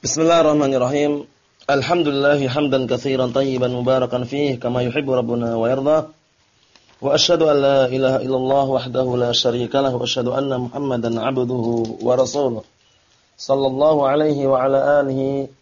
Bismillahirrahmanirrahim. Alhamdulillah hamdan katsiran tayyiban mubarakan fihi kama yuhibbu rabbuna wa yarda. Wa asyhadu an la ilaha illallah wahdahu la syarika lahu wa asyhadu anna Muhammadan 'abduhu wa rasuluh. Sallallahu alaihi wa ala alihi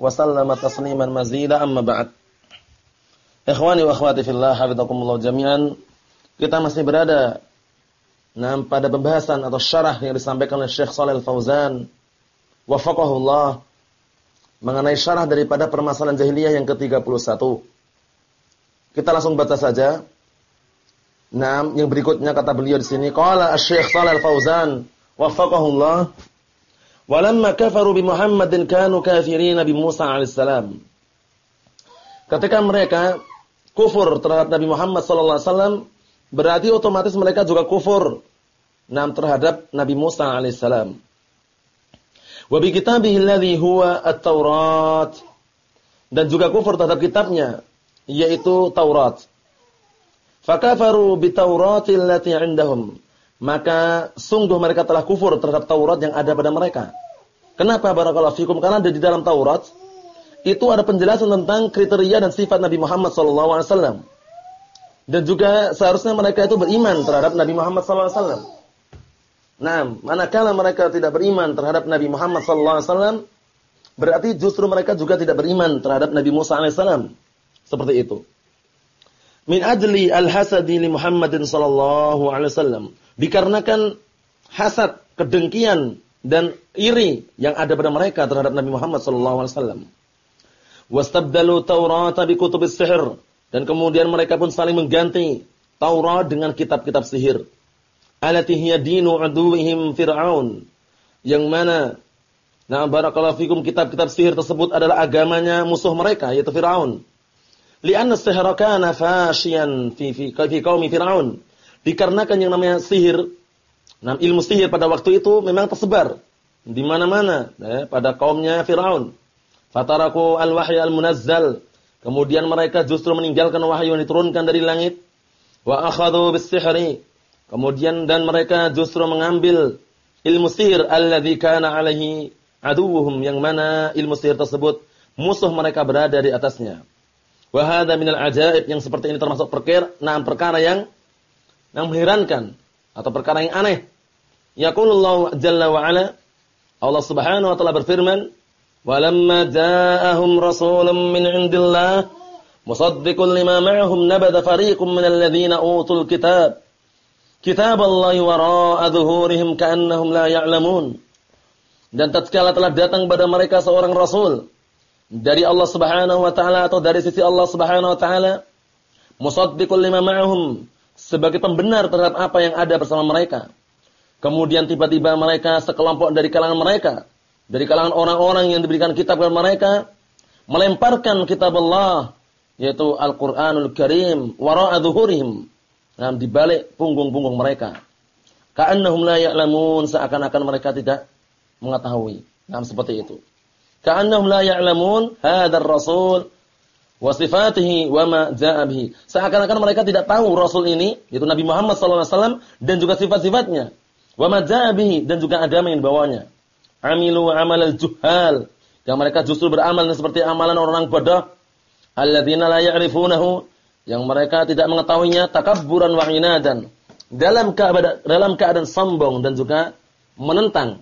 wa sallama tasliman mazida amma ba'd. Ikhwani wa akhwati fillah, hafizakumullah jami'an. Kita masih berada nah, pada pembahasan atau syarah yang disampaikan oleh Syekh Shalal Fauzan wafaqahullah mengenai syarah daripada permasalahan jahiliyah yang ke-31. Kita langsung baca saja. Nah, yang berikutnya kata beliau di sini, qala Asy-Syaikh Shalal Fauzan waffaqahullah, "Walamma kafaru bi Muhammadin kanu kafirin bi Musa alaihissalam." Ketika mereka kufur terhadap Nabi Muhammad sallallahu alaihi wasallam, berarti otomatis mereka juga kufur nah terhadap Nabi Musa alaihissalam. Wa bi kitabihi alladhi huwa at-Taurat. Dan juga kufur terhadap kitabnya yaitu Taurat. Fakafaru bi Taurati allati 'indahum. Maka sungguh mereka telah kufur terhadap Taurat yang ada pada mereka. Kenapa barakallahu fikum? Karena di dalam Taurat itu ada penjelasan tentang kriteria dan sifat Nabi Muhammad SAW. Dan juga seharusnya mereka itu beriman terhadap Nabi Muhammad SAW. Nah, manakala mereka tidak beriman terhadap Nabi Muhammad SAW, berarti justru mereka juga tidak beriman terhadap Nabi Musa alaihissalam. Seperti itu. Min ajli al-hasadi li Muhammadin sallallahu alaihi wasallam. Dikarenakan hasad, kedengkian dan iri yang ada pada mereka terhadap Nabi Muhammad sallallahu alaihi wasallam. Wastabdalu Taurat bi kutubis sihr dan kemudian mereka pun saling mengganti Taurat dengan kitab-kitab sihir alati hiya dinu aduwihim Fir'aun. Yang mana Nah, barakallahu fikum kitab-kitab sihir tersebut adalah agamanya musuh mereka yaitu Firaun. Li'anna as-sihra kana fashiyan fi fi fi qaumi Firaun. Dikarenakan yang namanya sihir, nah ilmu sihir pada waktu itu memang tersebar di mana-mana ya, pada kaumnya Firaun. Fataraku al-wahyi al-munazzal. Kemudian mereka justru meninggalkan wahyu yang diturunkan dari langit. Wa akhadhu bis-sihri Kemudian dan mereka justru mengambil ilmu sihir alladzi kana alaihi aduwuhum yang mana ilmu sihir tersebut musuh mereka berada di atasnya. Wa hadza minal ajaib yang seperti ini termasuk perkara nah perkara yang yang mengherankan atau perkara yang aneh. Yaqulullahu jalla wa ala Allah Subhanahu wa taala berfirman, "Walamma ja'ahum rasulun min 'indillah musaddiqun lima ma'ahum nabada fariqun minal ladzina utul kitab" Kitab Allah wara'a dhuhurihim ka'annahum la ya'lamun. Dan tatkala telah datang pada mereka seorang rasul dari Allah Subhanahu wa taala atau dari sisi Allah Subhanahu wa taala musaddiqul lima ma'ahum sebagai pembenar terhadap apa yang ada bersama mereka. Kemudian tiba-tiba mereka sekelompok dari kalangan mereka, dari kalangan orang-orang yang diberikan kitab kepada mereka, melemparkan kitab Allah yaitu Al-Qur'anul Karim wara'a dhuhurihim Nah, di balik punggung-punggung mereka. Ka'annahum la ya'lamun seakan-akan mereka tidak mengetahui. Nah, seperti itu. Ka'annahum la ya'lamun hadzal rasul wa sifatihi wa ma ja'a. Seakan-akan mereka tidak tahu rasul ini, yaitu Nabi Muhammad SAW dan juga sifat-sifatnya. Wa ma ja'a dan juga agama yang dibawanya. Amilu amalal juhal. Yang mereka justru beramal seperti amalan orang bodoh. Alladzina la ya'rifunahu yang mereka tidak mengetahuinya takabburan wa inadan. Dalam keadaan dalam keadaan sombong dan juga menentang.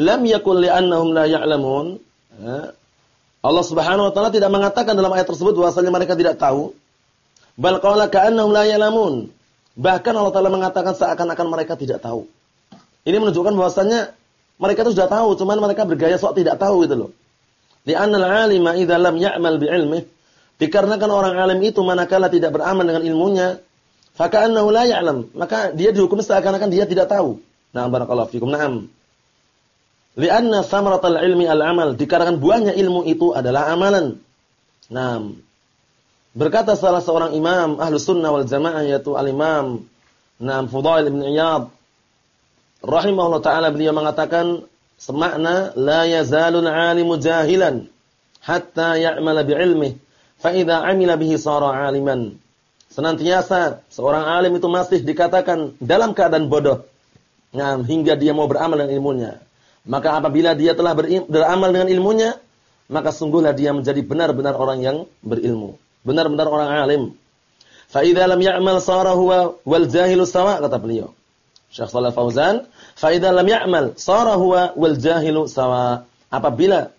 Lam yakul li'annahum la ya'lamun. Allah Subhanahu wa taala tidak mengatakan dalam ayat tersebut bahwasanya mereka tidak tahu. Bal qala ka'annahum la ya'lamun. Bahkan Allah taala mengatakan seakan-akan mereka tidak tahu. Ini menunjukkan bahwasanya mereka itu sudah tahu cuman mereka bergaya sok tidak tahu gitu loh. Li'anna al-'alima idza lam ya'mal bi'ilmihi Dikarenakan orang alim itu manakala tidak beramal dengan ilmunya, faka'annahu la ya'lam, maka dia dihukum seakan-akan dia tidak tahu. Nah, barakallahu fikum. Naam. Lianna samaratal ilmi al-amal, dikarenakan buahnya ilmu itu adalah amalan. Naam. Berkata salah seorang imam ahlu sunnah wal jamaah yaitu al-imam Naam Fudail bin Iyad rahimahullah taala beliau mengatakan semakna la yazalul alimu jahilan hatta ya'mala Fa'idha amila bihi sara aliman. Senantiasa seorang alim itu masih dikatakan dalam keadaan bodoh. Nah, hingga dia mau beramal dengan ilmunya. Maka apabila dia telah beramal dengan ilmunya, maka sungguhlah dia menjadi benar-benar orang yang berilmu, benar-benar orang alim. Fa idza lam ya'mal sara huwa wal jahilu sawa kata beliau. Syekh Shalal Fauzan, fa idza lam ya'mal sara huwa wal jahilu sawa. Apabila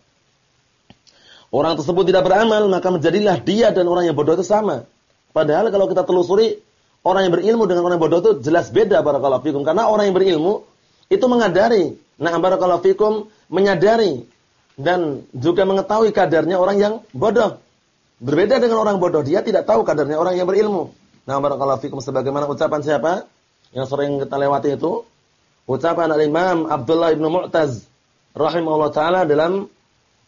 orang tersebut tidak beramal, maka menjadilah dia dan orang yang bodoh itu sama. Padahal kalau kita telusuri, orang yang berilmu dengan orang yang bodoh itu jelas beda barakallahu fikum. Karena orang yang berilmu itu mengadari, nah barakallahu fikum menyadari dan juga mengetahui kadarnya orang yang bodoh. Berbeda dengan orang bodoh, dia tidak tahu kadarnya orang yang berilmu. Nah, barakallahu fikum sebagaimana ucapan siapa yang sering kita lewati itu? Ucapan al-Imam Abdullah ibn Mu'taz rahimahullah taala dalam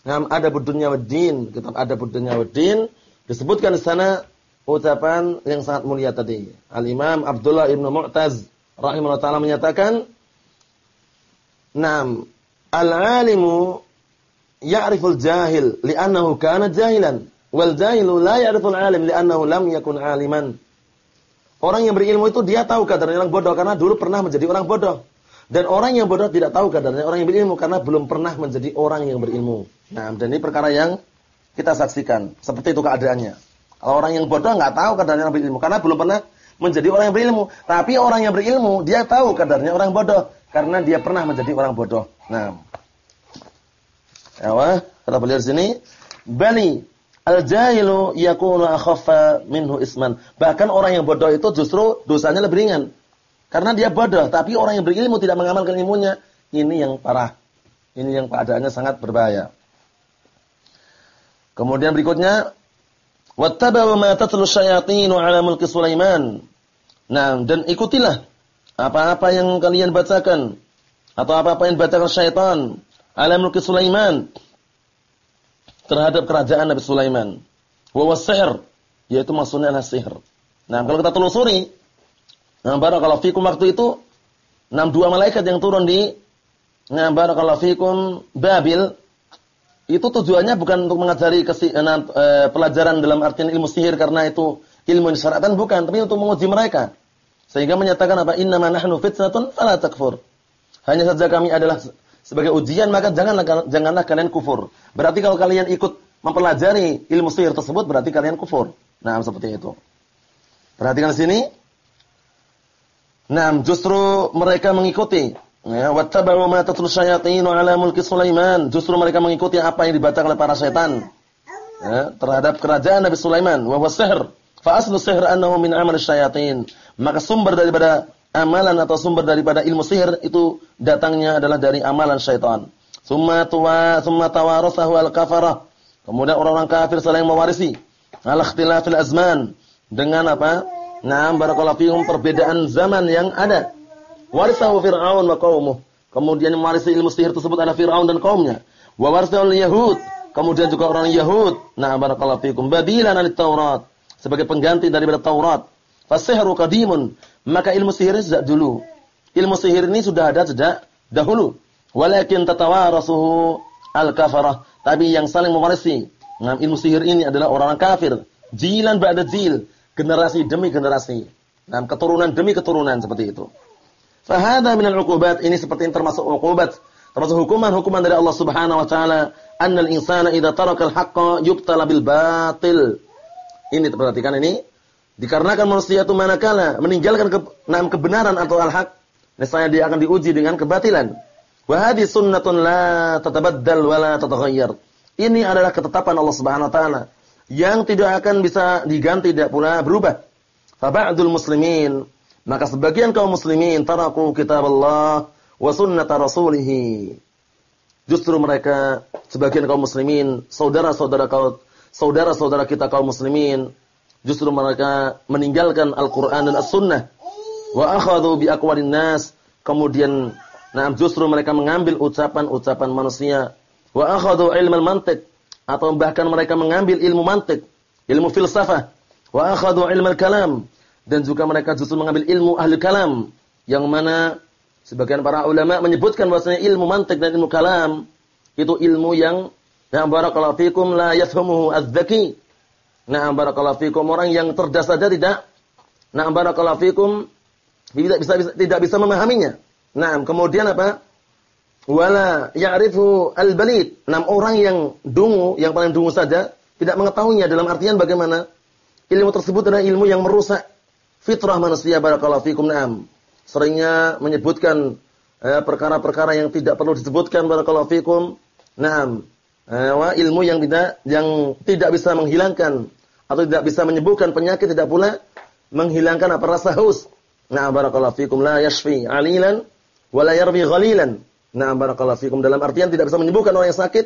Ngam Adabud Dunya Waddin, kitab Adabud Dunya Waddin disebutkan di sana ucapan yang sangat mulia tadi. Al-Imam Abdullah ibn Mu'taz rahimahullah taala menyatakan, "Nam, al-alimu ya'riful jahil li'annahu kana jahilan." Wal jahilu la ya'riful alim li'annahu lam yakun aliman. Orang yang berilmu itu dia tahu kadarnya orang bodoh karena dulu pernah menjadi orang bodoh. Dan orang yang bodoh tidak tahu kadarnya orang yang berilmu karena belum pernah menjadi orang yang berilmu. Nah, dan ini perkara yang kita saksikan. Seperti itu keadaannya. Kalau orang yang bodoh nggak tahu kadarnya orang berilmu karena belum pernah menjadi orang yang berilmu. Tapi orang yang berilmu dia tahu kadarnya orang bodoh karena dia pernah menjadi orang bodoh. Nah. Ya, kata beliau di sini, bani Al-jahilu yakunu akhaffa minhu isman. Bahkan orang yang bodoh itu justru dosanya lebih ringan. Karena dia bodoh, tapi orang yang berilmu tidak mengamalkan ilmunya, ini yang parah. Ini yang keadaannya sangat berbahaya. Kemudian berikutnya, wattaba'u ma tatlu syayatinu 'ala mulki Sulaiman. Nah, dan ikutilah apa-apa yang kalian bacakan atau apa-apa yang bacakan syaitan 'ala mulki Sulaiman terhadap kerajaan Nabi Sulaiman. Wa sihr, yaitu maksudnya adalah sihir. Nah, kalau kita telusuri, nah barakallahu fikum waktu itu enam dua malaikat yang turun di nah barakallahu fikum Babil itu tujuannya bukan untuk mengajari kesi, eh, eh, pelajaran dalam artian ilmu sihir karena itu ilmu syaratan bukan, tapi untuk menguji mereka. Sehingga menyatakan apa? Innama nahnu fitnatun fala takfur. Hanya saja kami adalah sebagai ujian maka janganlah janganlah kalian kufur. Berarti kalau kalian ikut mempelajari ilmu sihir tersebut berarti kalian kufur. Nah, seperti itu. Perhatikan sini. Nah, justru mereka mengikuti ya wattaba'u ma tatlu syayatinu 'ala mulki Sulaiman. Justru mereka mengikuti apa yang dibacakan oleh para setan ya, terhadap kerajaan Nabi Sulaiman wa huwa sihr. Fa aslu sihr annahu min 'amal syayatin. Maka sumber daripada amalan atau sumber daripada ilmu sihir itu datangnya adalah dari amalan syaitan. Summa tuwa summa tawarasahu al-kafarah. Kemudian orang-orang kafir saling mewarisi al-ikhtilafil azman dengan apa? Nah, barakallahu fiikum perbedaan zaman yang ada. Warisahu Fir'aun wa qaumuh. Kemudian mewarisi ilmu sihir tersebut adalah Fir'aun dan kaumnya. Wa warisahu Yahud. Kemudian juga orang Yahud. Nah, barakallahu fiikum badilan Taurat sebagai pengganti daripada Taurat. Fasihru qadimun maka ilmu sihir sejak dulu. Ilmu sihir ini sudah ada sejak dahulu. Walakin tatawarasuhu al-kafarah. Tapi yang saling mewarisi nah, ilmu sihir ini adalah orang-orang kafir. Jilan ba'da jil. Generasi demi generasi. Nah, keturunan demi keturunan seperti itu. Fahada minal uqubat. Ini seperti ini termasuk uqubat. Termasuk hukuman-hukuman dari Allah subhanahu wa ta'ala. Annal insana idha tarakal haqqa yubtala bil batil. Ini perhatikan ini Dikarenakan manusia itu manakala meninggalkan ke, enam kebenaran atau al-haq, niscaya dia akan diuji dengan kebatilan. Wa sunnatun la tatabaddal wa la tataghayyar. Ini adalah ketetapan Allah Subhanahu wa taala yang tidak akan bisa diganti tidak pula berubah. Fa ba'dul muslimin, maka sebagian kaum muslimin taraku kitab Allah wa sunnat rasulih. Justru mereka sebagian kaum muslimin, saudara-saudara kaum saudara-saudara kita kaum muslimin justru mereka meninggalkan Al-Qur'an dan As-Sunnah. Wa akhadhu bi aqwalin nas. Kemudian nah justru mereka mengambil ucapan-ucapan manusia. Wa akhadhu ilmal mantiq atau bahkan mereka mengambil ilmu mantik ilmu filsafah wa akhadhu ilmal kalam dan juga mereka justru mengambil ilmu ahli kalam yang mana sebagian para ulama menyebutkan bahwasanya ilmu mantik dan ilmu kalam itu ilmu yang yang barakallahu fikum la yafhamuhu az-zaki Nah, barakallahu fikum orang yang cerdas saja tidak Nah, barakallahu fikum tidak bisa, bisa tidak bisa memahaminya. Nah, kemudian apa? Wala ya'rifu al-balid. Enam orang yang dungu, yang paling dungu saja tidak mengetahuinya dalam artian bagaimana ilmu tersebut adalah ilmu yang merusak fitrah manusia barakallahu fikum na'am. Seringnya menyebutkan eh, perkara-perkara eh, yang tidak perlu disebutkan barakallahu fikum. Naam. Eh, ilmu yang tidak yang tidak bisa menghilangkan atau tidak bisa menyembuhkan penyakit tidak pula menghilangkan apa rasa haus. Nah, barakallahu fikum la yashfi alilan wa la yarbi ghalilan. Nah, barakallahu fikum dalam artian tidak bisa menyembuhkan orang yang sakit.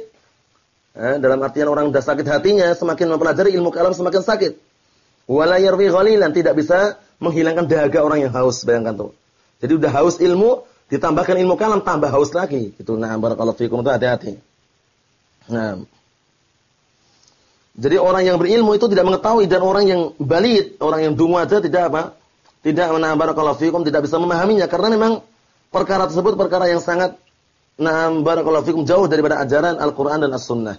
Eh, dalam artian orang sudah sakit hatinya, semakin mempelajari ilmu kalam semakin sakit. Wa la yarbi ghalilan tidak bisa menghilangkan dahaga orang yang haus, bayangkan tuh. Jadi udah haus ilmu, ditambahkan ilmu kalam tambah haus lagi. Itu nah barakallahu fikum itu hati-hati. Nah. Jadi orang yang berilmu itu tidak mengetahui dan orang yang balit, orang yang dungu aja tidak apa? Tidak menambah barakallahu fikum, tidak bisa memahaminya karena memang perkara tersebut perkara yang sangat nah barakallahu fikum jauh daripada ajaran Al-Qur'an dan As-Sunnah.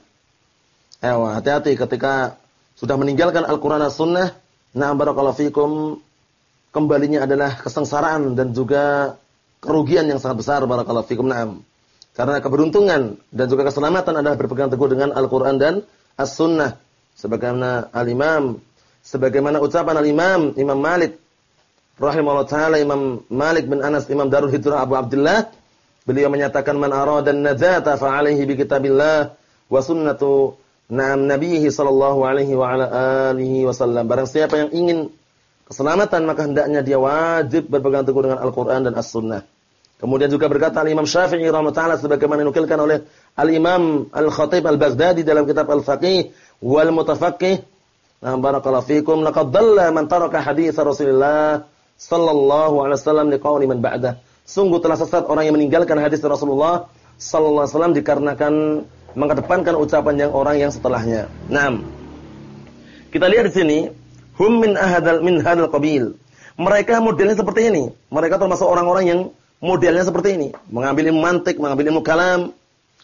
Ewa, hati-hati ketika sudah meninggalkan Al-Qur'an dan As-Sunnah, nah barakallahu fikum kembalinya adalah kesengsaraan dan juga kerugian yang sangat besar barakallahu fikum. Naam. Karena keberuntungan dan juga keselamatan adalah berpegang teguh dengan Al-Qur'an dan As-Sunnah. Sebagaimana Al-Imam, sebagaimana ucapan Al-Imam Imam Malik rahimahullah taala Imam Malik bin Anas Imam Darul Hijrah Abu Abdullah beliau menyatakan man arada an-najata fa alaihi bi kitabillah wa sunnatu na'am nabiyhi sallallahu alaihi wa ala alihi wasallam barang siapa yang ingin keselamatan maka hendaknya dia wajib berpegang teguh dengan Al-Qur'an dan As-Sunnah. Kemudian juga berkata Imam Syafi'i rahimahullah sebagaimana dinukilkan oleh Al-Imam Al-Khatib Al-Baghdadi dalam kitab Al-Faqih wal Mutafaqqih. Nah, barakallahu fikum laqad dhalla man taraka hadits Rasulullah sallallahu alaihi wasallam liqauli man ba'dah. Sungguh telah sesat orang yang meninggalkan hadis Rasulullah sallallahu alaihi wasallam dikarenakan mengedepankan ucapan yang orang yang setelahnya. Naam. Kita lihat di sini, hum min ahadal min hadal qabil. Mereka modelnya seperti ini. Mereka termasuk orang-orang yang modelnya seperti ini, mengambil mantik, mengambil ilmu kalam.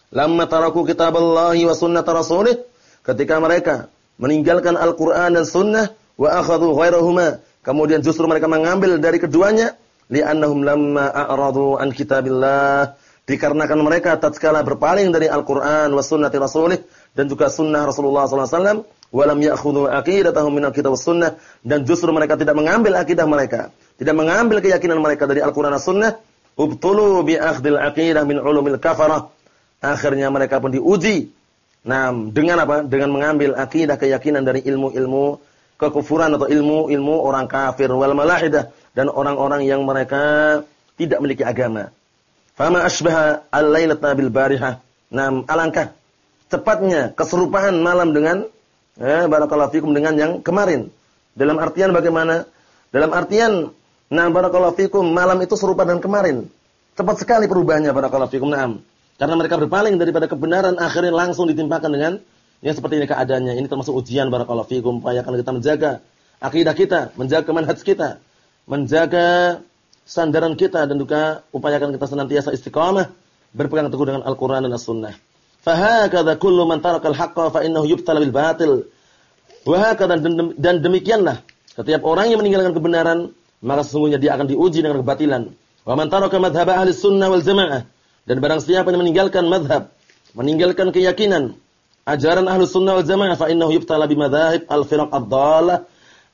Lamma taraku kitaballahi wa sunnata rasulih, ketika mereka meninggalkan Al-Qur'an dan sunnah wa akhadhu ghairahuma Kemudian justru mereka mengambil dari keduanya li'annahum lamma a'radu an kitabillah. Dikarenakan mereka tatkala berpaling dari Al-Qur'an was sunnati rasulih dan juga sunnah Rasulullah sallallahu alaihi wasallam walam ya'khudhu aqidatahum min al-kitab was sunnah dan justru mereka tidak mengambil akidah mereka tidak mengambil keyakinan mereka dari Al-Qur'an dan sunnah ubtulu bi akhdil aqidah min ulumil kafarah. Akhirnya mereka pun diuji. Nah dengan apa? Dengan mengambil akidah keyakinan dari ilmu-ilmu kekufuran atau ilmu-ilmu orang kafir wal malahidah dan orang-orang yang mereka tidak memiliki agama. Fama asbaha al-lailata bil barihah. Nah, alangkah cepatnya keserupaan malam dengan eh, barakallahu dengan yang kemarin. Dalam artian bagaimana? Dalam artian nah barakallahu fikum malam itu serupa dengan kemarin. Cepat sekali perubahannya barakallahu fikum. Naam. Karena mereka berpaling daripada kebenaran akhirnya langsung ditimpakan dengan yang seperti ini keadaannya. Ini termasuk ujian barakallahu fikum. Upayakan kita menjaga akidah kita, menjaga manhaj kita, menjaga sandaran kita dan juga upayakan kita senantiasa istiqamah berpegang teguh dengan Al-Qur'an dan As-Sunnah. Fahakadha kullu man taraka al-haqqa fa innahu yubtala bil batil. Wahakadha dan demikianlah setiap orang yang meninggalkan kebenaran maka sesungguhnya dia akan diuji dengan kebatilan. Wa man taraka madhhab ahli sunnah wal jamaah dan barang siapa yang meninggalkan madhab, meninggalkan keyakinan ajaran ahlu sunnah wal jamaah fa innahu yubtala bimadhahib al-firaq ad-dalah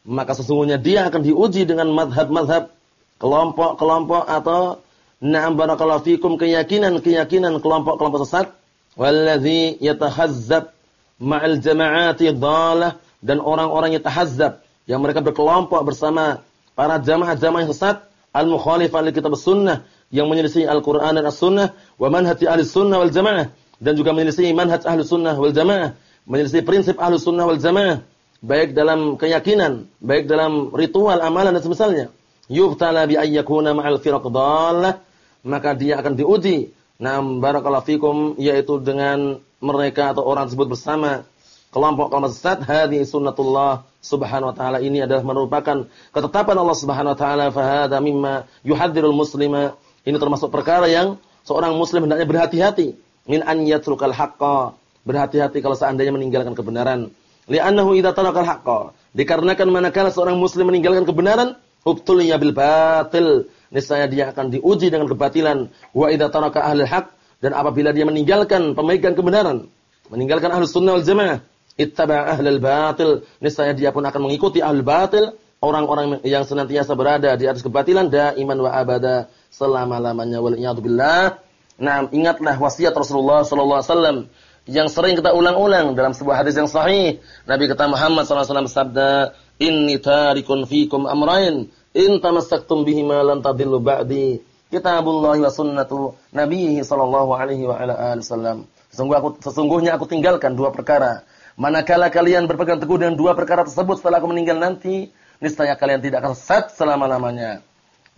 maka sesungguhnya dia akan diuji dengan madhab-madhab kelompok-kelompok atau na'am barakallahu fikum keyakinan-keyakinan kelompok-kelompok sesat. Wallazi yatahazzab ma'al jama'ati dhalah dan orang-orang yang tahazzab yang mereka berkelompok bersama para jamaah-jamaah sesat. Al-mukhalifah li kitab sunnah yang menyelisih Al-Qur'an dan As-Sunnah. Wa manhaj ahli sunnah wal jamaah. Dan juga menyelisih manhaj ahlu sunnah wal jamaah, menyelisih prinsip ahlu sunnah wal jamaah, baik dalam keyakinan, baik dalam ritual, amalan dan semisalnya. Yubtala bi ayyakuna ma'al firaq dhallah, maka dia akan diuji. Nam barakallahu fikum yaitu dengan mereka atau orang tersebut bersama kelompok-kelompok sesat hadhi sunnatullah subhanahu wa ta'ala ini adalah merupakan ketetapan Allah subhanahu wa ta'ala fahada mimma yuhadzirul muslima ini termasuk perkara yang seorang muslim hendaknya berhati-hati min an yatrukal haqqa. Berhati-hati kalau seandainya meninggalkan kebenaran. Li'annahu idza tarakal haqqa. Dikarenakan manakala seorang muslim meninggalkan kebenaran, ubtuliya bil batil. Niscaya dia akan diuji dengan kebatilan. Wa idza taraka ahli haq Dan apabila dia meninggalkan pemegang kebenaran, meninggalkan ahlus sunnah wal jamaah, ittaba ahlul batil, niscaya dia pun akan mengikuti ahlul batil, orang-orang yang senantiasa berada di atas kebatilan iman wa abada selama-lamanya wal billah. Nah, ingatlah wasiat Rasulullah sallallahu alaihi wasallam yang sering kita ulang-ulang dalam sebuah hadis yang sahih. Nabi kata Muhammad SAW bersabda, "Inni tarikun fikum amrain, in tamassaktum bihima lantadillu ba'di." Kitabullah wa sunnatu Nabihi sallallahu alaihi wa ala alihi wasallam. Sesungguhnya aku, aku tinggalkan dua perkara. Manakala kalian berpegang teguh dengan dua perkara tersebut setelah aku meninggal nanti, niscaya kalian tidak akan sesat selama-lamanya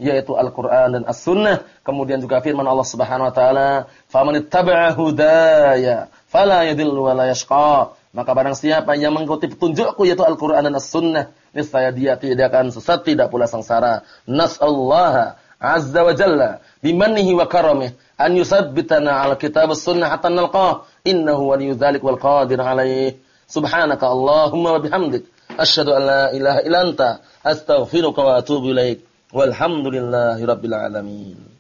yaitu Al-Qur'an dan As-Sunnah, kemudian juga firman Allah Subhanahu wa taala, "Faman ittaba'a hudaya fala ya wa la yashqa. Maka barang siapa yang mengikuti petunjukku yaitu Al-Qur'an dan As-Sunnah, niscaya dia tidak akan sesat, tidak pula sengsara. Nas'allaha azza wa jalla bimannihi wa karamih an yusabbitana 'ala kitab as-sunnah hatta nalqah. Innahu waliyyu dzalik wal qadir 'alaihi. Subhanaka Allahumma wa bihamdik asyhadu an la ilaha illa anta astaghfiruka wa atubu ilaik. Walhamdulillahi rabbil alamin.